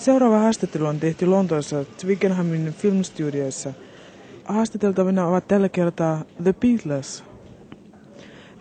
Seuraava haastattelu on tehty Lontoossa Twickenhamin filmstudioissa. Haastateltavina ovat tällä kertaa The Beatles.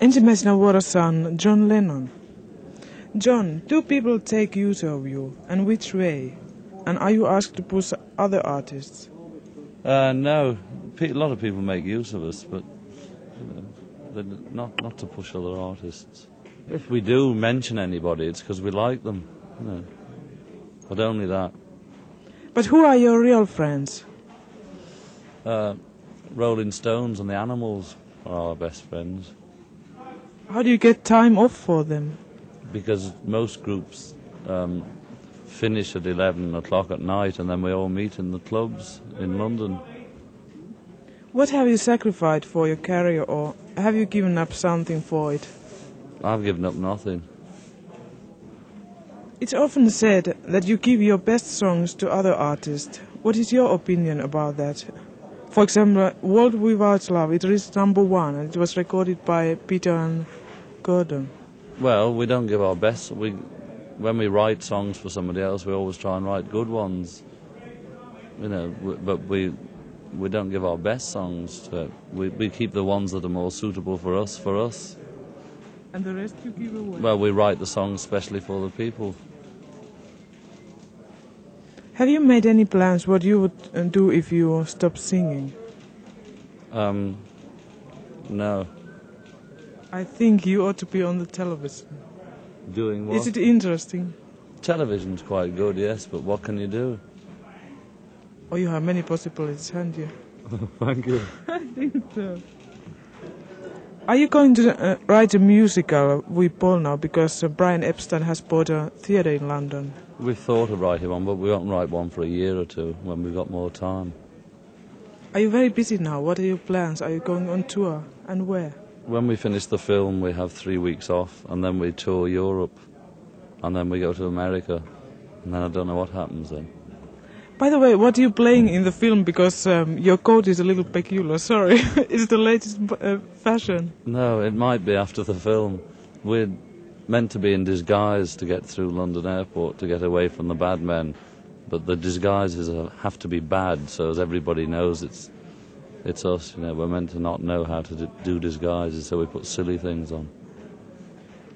Ensimmäisenä vuorossa on John Lennon. John, do people take use of you, and which way? And are you asked to push other artists? Uh, no, a lot of people make use of us, but you know, not not to push other artists. If we do mention anybody, it's because we like them, you know. But only that. But who are your real friends? Uh, Rolling Stones and the Animals are our best friends How do you get time off for them? because most groups um, finish at 11 o'clock at night and then we all meet in the clubs in London. What have you sacrificed for your career, or have you given up something for it? I've given up nothing. It's often said that you give your best songs to other artists. What is your opinion about that? For example, World Without Love, it reached number one and it was recorded by Peter and Gordon. Well, we don't give our best. We, when we write songs for somebody else, we always try and write good ones. You know, but we we don't give our best songs. To it. We we keep the ones that are more suitable for us. For us. And the rest you give away. Well, we write the songs specially for the people. Have you made any plans what you would uh, do if you stop singing? Um, no. I think you ought to be on the television. Doing what? Is it interesting? Television's quite good, yes, but what can you do? Oh, you have many possibilities, haven't you? Thank you. I think so. Are you going to uh, write a musical with Paul now because uh, Brian Epstein has bought a theatre in London? We thought of writing one, but we won't write one for a year or two when we've got more time. Are you very busy now? What are your plans? Are you going on tour and where? When we finish the film, we have three weeks off, and then we tour Europe, and then we go to America, and then I don't know what happens then. By the way, what are you playing in the film? Because um, your coat is a little peculiar. Sorry, it's the latest uh, fashion. No, it might be after the film. We're meant to be in disguise to get through London Airport to get away from the bad men, but the disguises have to be bad, so as everybody knows it's it's us. You know, we're meant to not know how to do disguises, so we put silly things on.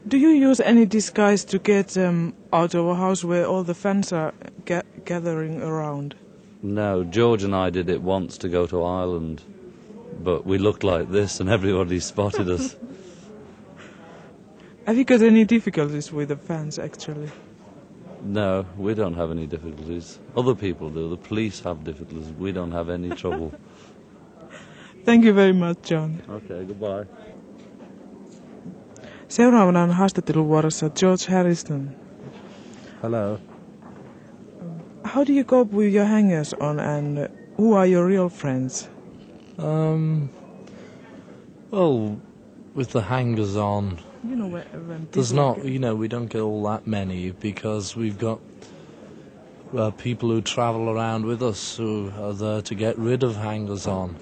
Do you use any disguise to get um, out of a house where all the fans are ga- gathering around? No, George and I did it once to go to Ireland, but we looked like this, and everybody spotted us. Have you got any difficulties with the fans actually? No, we don't have any difficulties. Other people do. The police have difficulties. We don't have any trouble. Thank you very much, John. Okay, goodbye. Seuraavana on haastatteluvuorossa George Harrison. Hello. How do you cope with your hangers on and who are your real friends? Um. Well, with the hangers on, You know, when, when there's not. get- You know, we don't get all that many because we've got uh, people who travel around with us who are there to get rid of hangers on,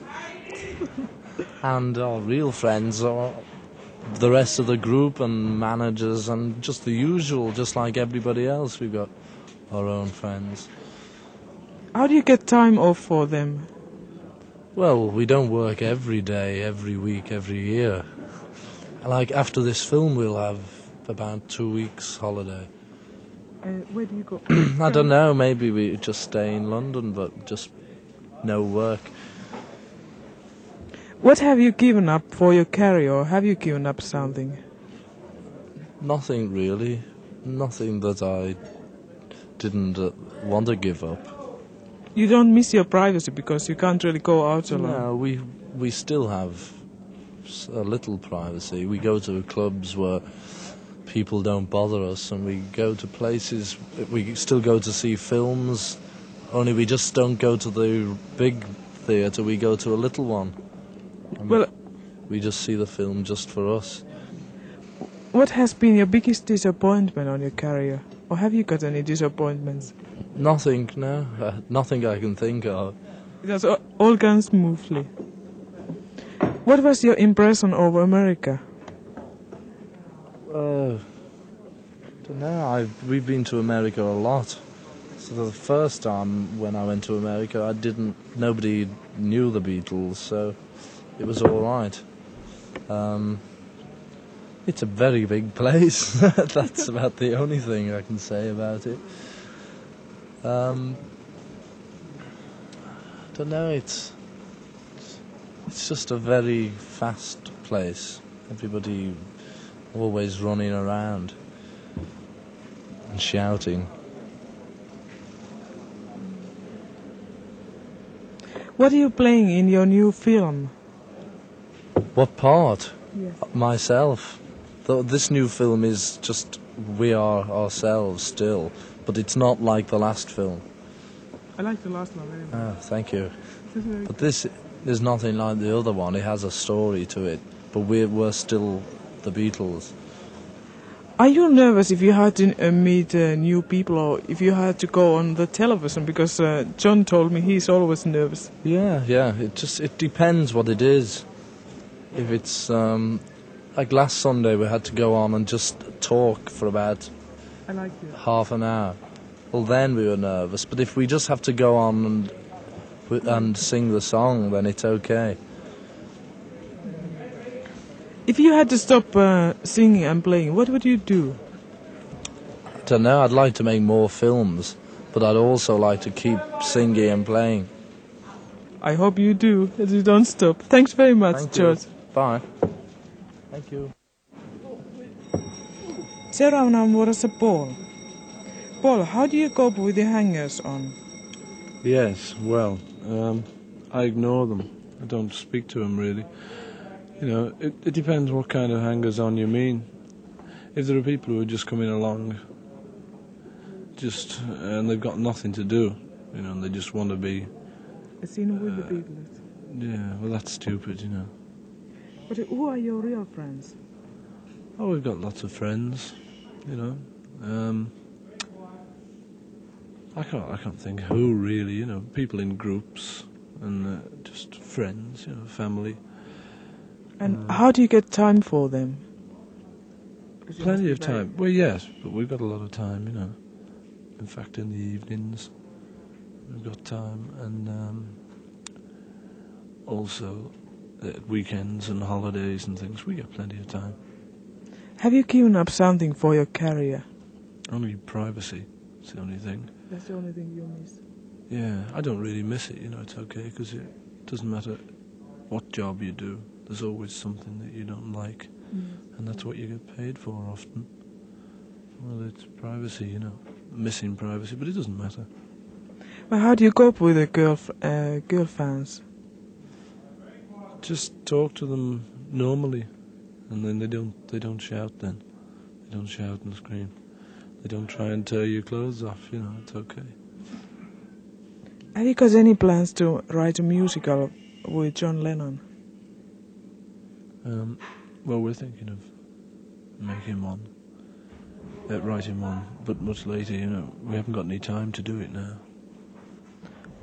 and our real friends are the rest of the group and managers and just the usual, just like everybody else. We've got our own friends. How do you get time off for them? Well, we don't work every day, every week, every year. Like after this film, we'll have about two weeks holiday. Uh, where do you go? I don't know. Maybe we just stay in London, but just no work. What have you given up for your career, or have you given up something? Nothing really. Nothing that I didn't uh, want to give up. You don't miss your privacy because you can't really go out alone. No, we we still have a little privacy. We go to clubs where people don't bother us, and we go to places. We still go to see films, only we just don't go to the big theatre. We go to a little one. Well, we just see the film just for us. what has been your biggest disappointment on your career? Or have you got any disappointments? Nothing, no, uh, nothing I can think of. It has all gone smoothly. What was your impression of America? Uh, don't know. I've, we've been to America a lot, So the first time when I went to America, I didn't. Nobody knew the Beatles, so it was all right. Um, it's a very big place. That's about the only thing I can say about it. Um, I don't know. It's it's just a very fast place. Everybody always running around and shouting. What are you playing in your new film? What part? Yes. Myself. This new film is just we are ourselves still, but it's not like the last film. I like the last one very much. Ah, thank you. But this is nothing like the other one. It has a story to it, but we're we're still the Beatles. Are you nervous if you had to uh, meet uh, new people or if you had to go on the television? Because uh, John told me he's always nervous. Yeah, yeah. It just it depends what it is. If it's um, like last Sunday, we had to go on and just talk for about I like you. half an hour. Well, then we were nervous. But if we just have to go on and and sing the song, then it's okay. If you had to stop uh, singing and playing, what would you do? I don't know. I'd like to make more films, but I'd also like to keep singing and playing. I hope you do, that you don't stop. Thanks very much, Thank. George. Bye. Thank you. Seuraavana on vuorossa Paul. Paul, how do you cope with the hangers on? Yes, well, um, I ignore them. I don't speak to them really. You know, it, it depends what kind of hangers on you mean. If there are people who are just coming along, just and they've got nothing to do, you know, and they just want to be, A scene with the Beatles. yeah, well, that's stupid, you know. But who are your real friends? Oh, we've got lots of friends, you know. Um, I can't, I can't think who really, you know. People in groups and uh, just friends, you know, family. And how do you get time for them? Plenty of time. Well, yes, but we've got a lot of time, you know. In fact, in the evenings, we've got time, and um, also at weekends and holidays and things, we get plenty of time. Have you given up something for your career? Only privacy. It's the only thing. That's the only thing you miss. Yeah, I don't really miss it. You know, it's okay because it doesn't matter what job you do. There's always something that you don't like, and that's what you get paid for often. Well, it's privacy, you know, missing privacy, but it doesn't matter. Well, how do you cope with the girl uh, girl fans? Just talk to them normally, and then they don't they don't shout. Then they don't shout and scream. They don't try and tear your clothes off. You know, it's okay. Have you got any plans to write a musical with John Lennon? Um, well, we're thinking of making one, uh, writing one, but much later. You know, we haven't got any time to do it now.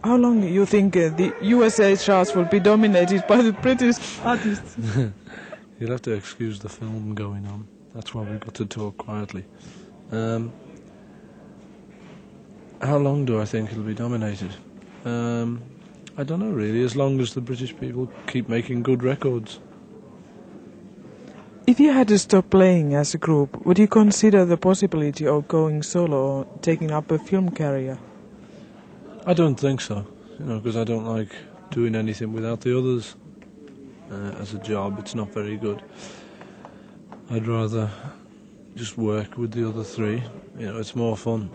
How long do you think uh, the USA charts will be dominated by the British artists? You'll have to excuse the film going on. That's why we've got to talk quietly. Um, how long do I think it'll be dominated? Um, I don't know really. As long as the British people keep making good records. If you had to stop playing as a group, would you consider the possibility of going solo or taking up a film career? I don't think so. You know, because I don't like doing anything without the others. Uh, as a job, it's not very good. I'd rather just work with the other three. You know, it's more fun.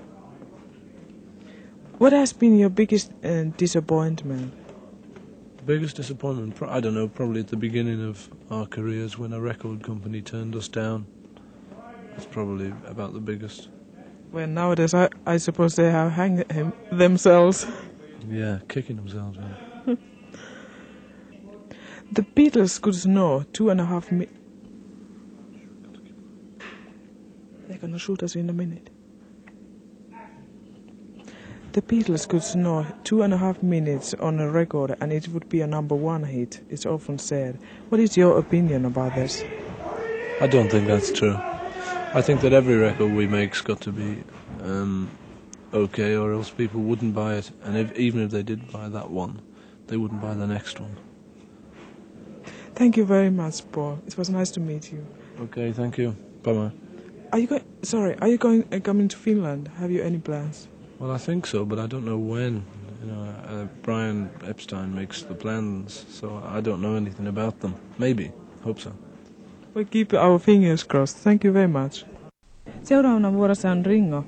What has been your biggest uh, disappointment? The biggest disappointment, I don't know, probably at the beginning of our careers when a record company turned us down. That's probably about the biggest. Well, nowadays I, I suppose they have hanged him themselves. Yeah, kicking themselves out. The Beatles could snore two and a half mi- They're gonna shoot us in a minute. The Beatles could snore two and a half minutes on a record and it would be a number one hit, it's often said. What is your opinion about this? I don't think that's true. I think that every record we make's got to be um, okay, or else people wouldn't buy it. And if, even if they did buy that one, they wouldn't buy the next one. Thank you very much, Paul. It was nice to meet you. Okay, thank you. Bye bye. Are you going? Sorry, are you going uh, coming to Finland? Have you any plans? Well, I think so, but I don't know when. You know, uh, Brian Epstein makes the plans, so I don't know anything about them. Maybe. Hope so. We keep our fingers crossed. Thank you very much. Seuraavana vuorossa on Ringo.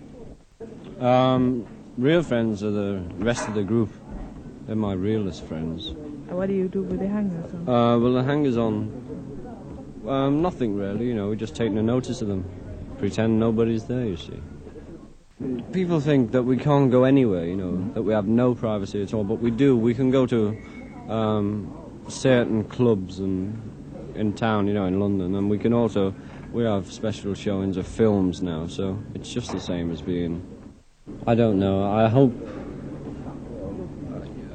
Um, real friends are the rest of the group. They're my realest friends. What do you do with the hangers on? Uh, well, the hangers on, um, nothing really. You know, we're just taking a notice of them. Pretend nobody's there. You see. People think that we can't go anywhere. You know, that we have no privacy at all, but we do. We can go to um, certain clubs and in town. You know, in London, and we can also we have special showings of films now. So it's just the same as being. I don't know. I hope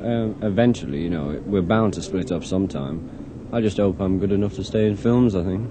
um, eventually, you know, we're bound to split up sometime. I just hope I'm good enough to stay in films, I think.